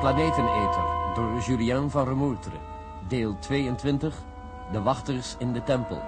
Planeteneter door Julien van Remoultre. Deel 22. De wachters in de tempel.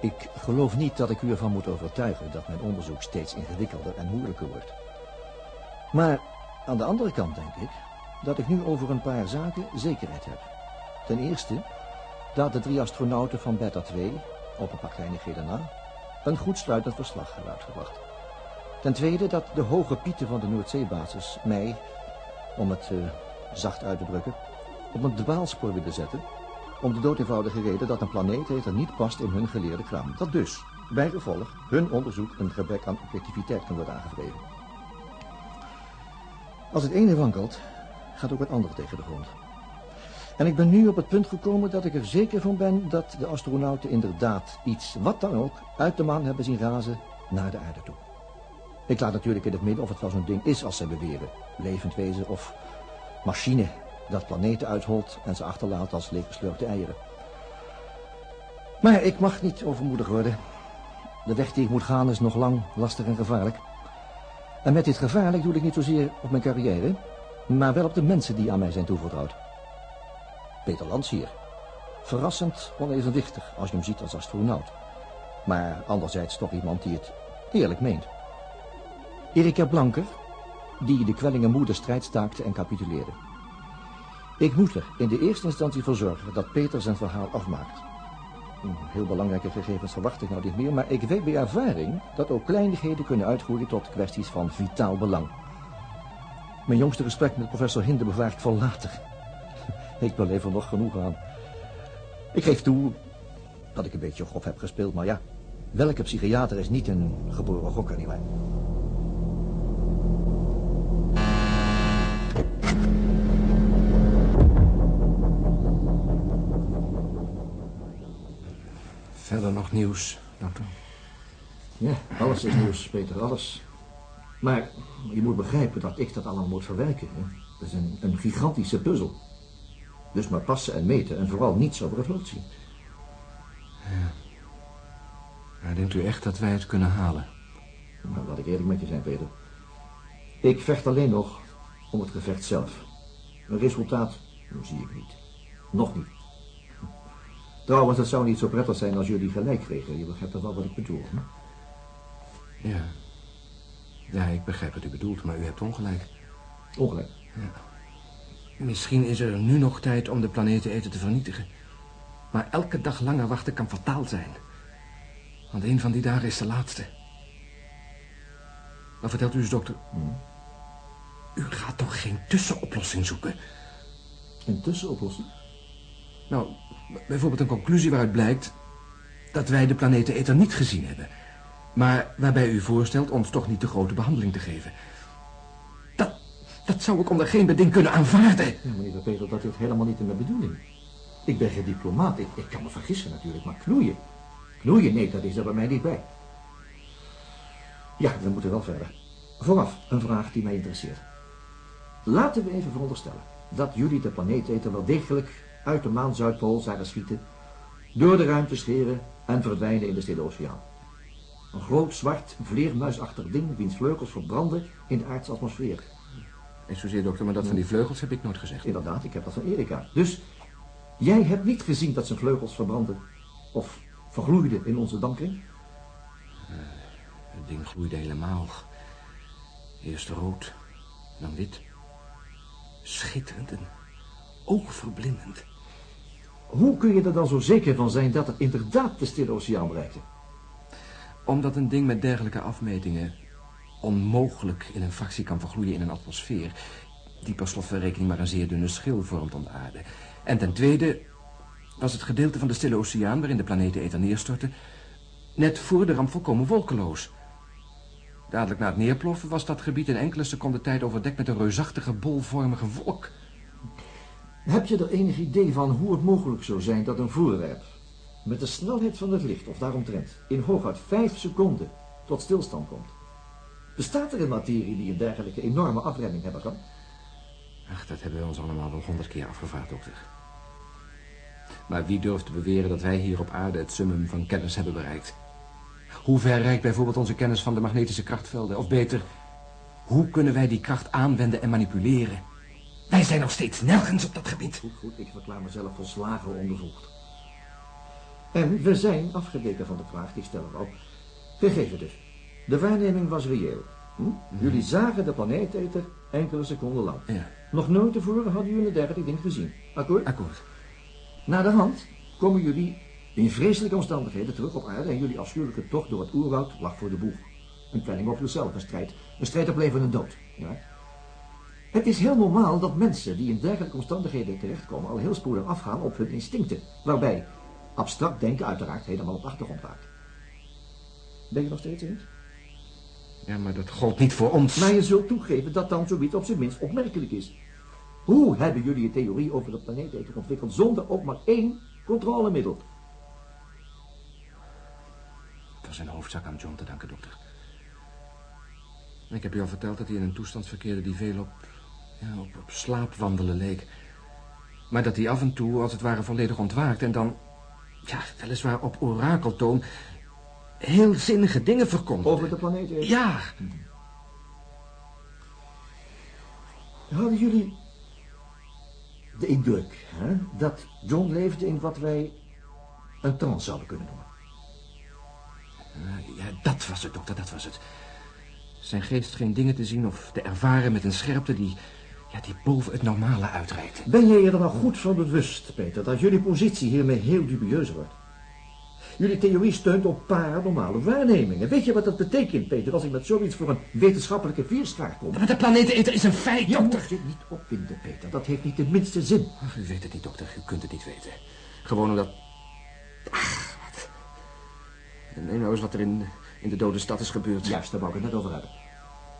Ik geloof niet dat ik u ervan moet overtuigen dat mijn onderzoek steeds ingewikkelder en moeilijker wordt. Maar aan de andere kant denk ik dat ik nu over een paar zaken zekerheid heb. Ten eerste dat de drie astronauten van Beta 2, op een paar kleinigheden na, een goed sluitend verslag hebben uitgebracht. Ten tweede dat de hoge pieten van de Noordzeebasis mij, om het uh, zacht uit te drukken, op een dwaalspoor willen zetten om de dood eenvoudige reden dat een planeeteter niet past in hun geleerde kraam. Dat dus, bij gevolg, hun onderzoek een gebrek aan objectiviteit kan worden aangevreven. Als het ene wankelt, gaat ook het andere tegen de grond. En ik ben nu op het punt gekomen dat ik er zeker van ben dat de astronauten inderdaad iets, wat dan ook, uit de maan hebben zien razen naar de aarde toe. Ik laat natuurlijk in het midden of het wel zo'n ding is als ze beweren. Levend wezen of machine dat planeten uitholt en ze achterlaat als leeggeslurpte eieren. Maar ik mag niet overmoedig worden. De weg die ik moet gaan is nog lang, lastig en gevaarlijk. En met dit gevaarlijk doe ik niet zozeer op mijn carrière, maar wel op de mensen die aan mij zijn toevertrouwd. Peter Lans hier. Verrassend onevenwichtig als je hem ziet als astronaut. Maar anderzijds toch iemand die het eerlijk meent. Erika Blanker, die de kwellingen moeder strijd staakte en capituleerde. Ik moet er in de eerste instantie voor zorgen dat Peter zijn verhaal afmaakt. Heel belangrijke gegevens verwacht ik nou niet meer, maar ik weet bij ervaring dat ook kleinigheden kunnen uitgroeien tot kwesties van vitaal belang. Mijn jongste gesprek met professor Hinde bewaart voor later. Ik beleef er nog genoeg aan. Ik geef toe dat ik een beetje grof heb gespeeld, maar ja, welke psychiater is niet een geboren gokker, nietwaar? Verder nog nieuws, dokter? Ja, alles is nieuws, Peter, alles. Maar je moet begrijpen dat ik dat allemaal moet verwerken. Hè? Dat is een, een gigantische puzzel. Dus maar passen en meten en vooral niets over het hoofd zien. Ja. Maar denkt u echt dat wij het kunnen halen? Nou, laat ik eerlijk met je zijn, Peter. Ik vecht alleen nog om het gevecht zelf. Een resultaat dat zie ik niet. Nog niet. Trouwens, het zou niet zo prettig zijn als jullie gelijk kregen. Je begrijpt toch wel wat ik bedoel, hè? Ja. Ja, ik begrijp wat u bedoelt, maar u hebt ongelijk. Ongelijk? Ja. Misschien is er nu nog tijd om de planeteneter te vernietigen. Maar elke dag langer wachten kan fataal zijn. Want een van die dagen is de laatste. Wat vertelt u eens, dokter? Hmm. U gaat toch geen tussenoplossing zoeken? Een tussenoplossing? Nou, bijvoorbeeld een conclusie waaruit blijkt... dat wij de planeteneter niet gezien hebben. Maar waarbij u voorstelt ons toch niet de grote behandeling te geven. Dat, dat zou ik onder geen beding kunnen aanvaarden. Ja, meneer Peter, dat is helemaal niet in mijn bedoeling. Ik ben geen diplomaat. Ik, ik kan me vergissen natuurlijk, maar knoeien. Knoeien, nee, dat is er bij mij niet bij. Ja, we moeten wel verder. Vooraf een vraag die mij interesseert. Laten we even veronderstellen dat jullie de planeeteter wel degelijk uit de maan Zuidpool zagen schieten, door de ruimte scheren en verdwijnen in de stille oceaan. Een groot zwart vleermuisachtig ding wiens vleugels verbranden in de aardse atmosfeer. Excuseer dokter, maar dat van die vleugels heb ik nooit gezegd. Inderdaad, ik heb dat van Erika. Dus jij hebt niet gezien dat zijn vleugels verbranden of vergloeiden in onze dampkring? Uh, het ding gloeide helemaal. Eerst rood, dan wit. Schitterend en oogverblindend. Hoe kun je er dan zo zeker van zijn dat het inderdaad de stille oceaan bereikte? Omdat een ding met dergelijke afmetingen onmogelijk in een fractie kan vergloeien in een atmosfeer... die per slot van rekening maar een zeer dunne schil vormt om de aarde. En ten tweede was het gedeelte van de stille oceaan waarin de planeten Ether neerstortte... net voor de ramp volkomen wolkeloos. Dadelijk na het neerploffen was dat gebied in enkele seconden tijd overdekt met een reusachtige bolvormige wolk... Heb je er enig idee van hoe het mogelijk zou zijn dat een voorwerp met de snelheid van het licht of daaromtrent in hooguit vijf seconden tot stilstand komt? Bestaat er een materie die een dergelijke enorme afremming hebben kan? Ach, dat hebben we ons allemaal wel honderd keer afgevraagd, dokter. Maar wie durft te beweren dat wij hier op aarde het summum van kennis hebben bereikt? Hoe ver reikt bijvoorbeeld onze kennis van de magnetische krachtvelden? Of beter, hoe kunnen wij die kracht aanwenden en manipuleren? Wij zijn nog steeds nergens op dat gebied. Goed, goed, ik verklaar mezelf volslagen ondervoegd. En we zijn afgeweken van de vraag die ik stel erop. Gegeven dus. De waarneming was reëel. Hm? Jullie zagen de planeeteter enkele seconden lang. Ja, Nog nooit tevoren hadden jullie een dergelijk ding gezien. Akkoord? akkoord. Na de hand komen jullie in vreselijke omstandigheden terug op aarde... en jullie afschuwelijke tocht door het oerwoud lag voor de boeg. Een kwelling op zichzelf, een strijd. Een strijd op leven en dood. Ja? Het is heel normaal dat mensen die in dergelijke omstandigheden terechtkomen... al heel spoedig afgaan op hun instincten. Waarbij abstract denken uiteraard helemaal op de achtergrond raakt. Ben je nog steeds eens? Ja, maar dat gold niet voor ons. Maar je zult toegeven dat dan zoiets op zijn minst opmerkelijk is. Hoe hebben jullie een theorie over de planeeteter ontwikkeld zonder ook maar één controlemiddel? Het was in hoofdzaak aan John te danken, dokter. Ik heb u al verteld dat hij in een toestand verkeerde die veel op, ja, op, op slaapwandelen leek. Maar dat hij af en toe als het ware volledig ontwaakt en dan, ja, weliswaar op orakeltoon, heel zinnige dingen verkondigde. Over de planeeteter? Ja, Hadden jullie de indruk hè, dat John leefde in wat wij een trance zouden kunnen noemen? ja, dat was het, dokter, dat was het. Zijn geest scheen dingen te zien of te ervaren met een scherpte die, ja, die boven het normale uitreikte. Ben jij je er nou goed van bewust, Peter, dat jullie positie hiermee heel dubieus wordt? Jullie theorie steunt op paranormale waarnemingen. Weet je wat dat betekent, Peter, als ik met zoiets voor een wetenschappelijke vierschaar kom? Maar de planeteneter is een feit, Je dokter. moet je niet opwinden, Peter. Dat heeft niet de minste zin. Ach, u weet het niet, dokter. U kunt het niet weten. Gewoon omdat... Ach, wat... Neem nou eens wat er in, in de dode stad is gebeurd. Juist, daar wou ik het net over hebben.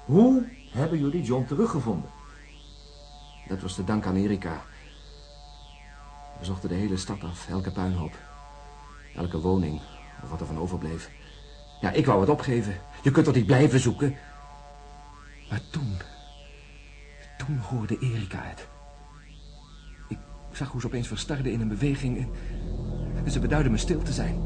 Hoe hebben jullie John teruggevonden? Dat was te danken aan Erika. We zochten de hele stad af, elke puinhoop. Elke woning, of wat er van overbleef. Ja, ik wou het opgeven. Je kunt toch niet blijven zoeken? Maar toen... Toen hoorde Erika het. Ik zag hoe ze opeens verstarde in een beweging... en, en ze beduidde me stil te zijn.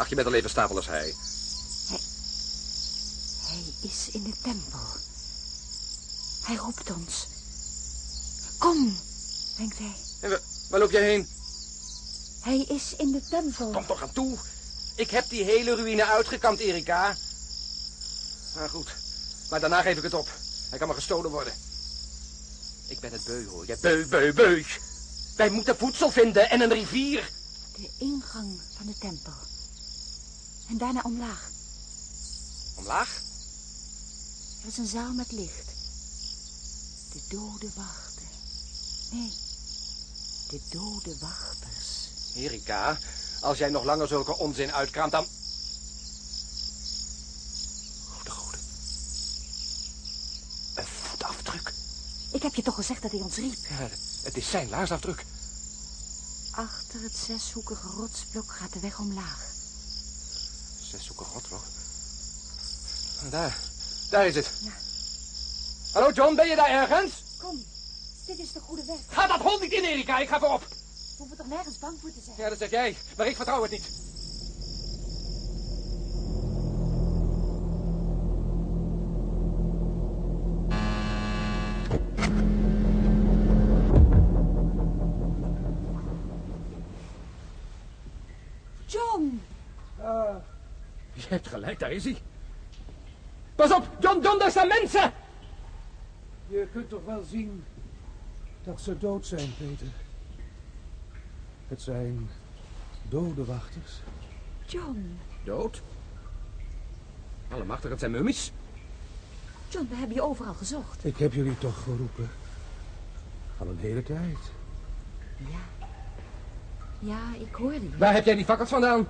Ach, je bent al even stapel als hij. Hij is in de tempel. Hij roept ons. Kom, denkt hij. En waar, waar loop jij heen? Hij is in de tempel. Kom toch aan toe. Ik heb die hele ruïne uitgekampt, Erika. Nou goed, maar daarna geef ik het op. Hij kan maar gestolen worden. Ik ben het beu, hoor. Ja, beu, beu, beu. Wij moeten voedsel vinden en een rivier. De ingang van de tempel. En daarna omlaag. Omlaag? Er is een zaal met licht. De dode wachten. Nee, de dode wachters. Erika, als jij nog langer zulke onzin uitkraamt, dan... Goede goede. Een voetafdruk. Ik heb je toch gezegd dat hij ons riep. Ja, het is zijn laarsafdruk. Achter het zeshoekige rotsblok gaat de weg omlaag. Zeshoekig rotblok. Daar, daar is het. Ja. Hallo John, ben je daar ergens? Kom, dit is de goede weg. Ga dat hond niet in, Erika. Ik ga voorop. We hoeven toch nergens bang voor te zijn. Ja, dat zeg jij. Maar ik vertrouw het niet. Je hebt gelijk, daar is hij. Pas op, John, John, daar staan mensen! Je kunt toch wel zien dat ze dood zijn, Peter. Het zijn dode wachters. John! Dood? Allemachtig, het zijn mummies. John, we hebben je overal gezocht. Ik heb jullie toch geroepen. Al een hele tijd. Ja. Ja, ik hoorde je. Waar heb jij die fakkels vandaan?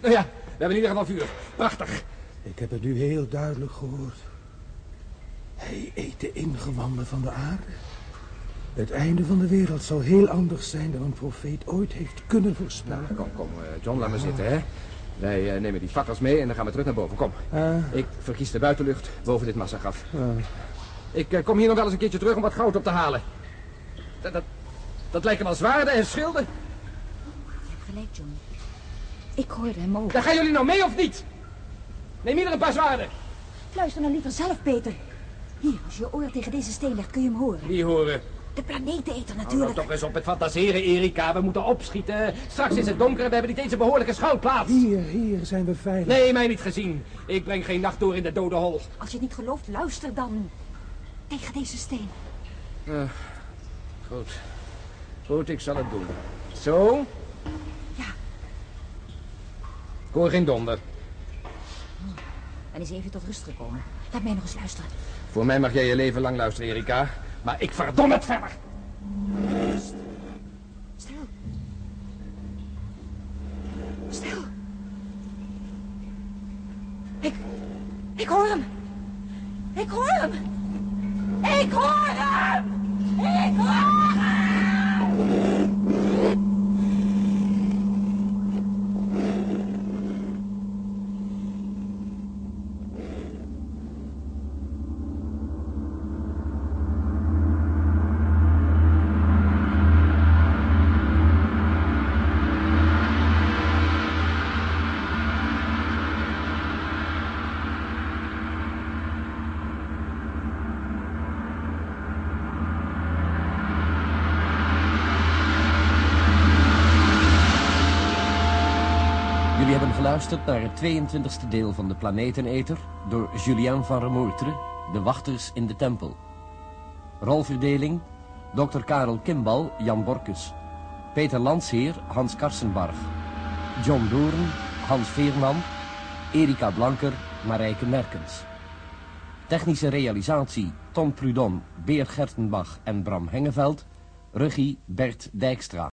Nou ja, hebben in ieder geval vuur. Prachtig. Ik heb het nu heel duidelijk gehoord. Hij eet de ingewanden van de aarde. Het einde van de wereld zal heel anders zijn dan een profeet ooit heeft kunnen voorspellen. Nou, kom, kom, eh, John, laat maar zitten, hè. Wij eh, nemen die fakkels mee en dan gaan we terug naar boven. Kom. Ah, Ik verkies de buitenlucht boven dit massagraf. ah. Ik eh, kom hier nog wel eens een keertje terug om wat goud op te halen. Dat, dat, dat lijken wel zwaarden en schilden. Je hebt gelijk, Johnny. Ik hoorde hem ook. Daar gaan jullie nou mee of niet? Neem ieder een paar zwaarden. Luister nou liever zelf, Peter. Hier, als je je oor tegen deze steen legt, kun je hem horen. Wie horen? De planeeteter Hou nou natuurlijk. toch eens op met fantaseren, Erika. We moeten opschieten. Straks is het donker en we hebben niet eens een behoorlijke schouwplaats. Hier, hier zijn we veilig. Nee, mij niet gezien. Ik breng geen nacht door in de dode hol. Als je het niet gelooft, luister dan. Tegen deze steen. Goed. Goed, ik zal het doen. Zo? Hoor geen donder. En is even tot rust gekomen. Laat mij nog eens luisteren. Voor mij mag jij je leven lang luisteren, Erika. Maar ik verdom het verder. Stil. Stil. Ik... Ik hoor hem. Ik hoor hem. Ik hoor hem. Ik hoor hem. Jullie hebben geluisterd naar het 22e deel van de Planeteneter door Julien van Remoertre, De Wachters in de Tempel. Rolverdeling, Dr. Karel Kimbal, Jan Borkus. Peter Landsheer, Hans Karsenbarg. John Doorn, Hans Veerman. Erika Blanker, Marijke Merkens. Technische realisatie, Tom Prudon, Beer Gertenbach en Bram Hengeveld. Regie, Bert Dijkstra.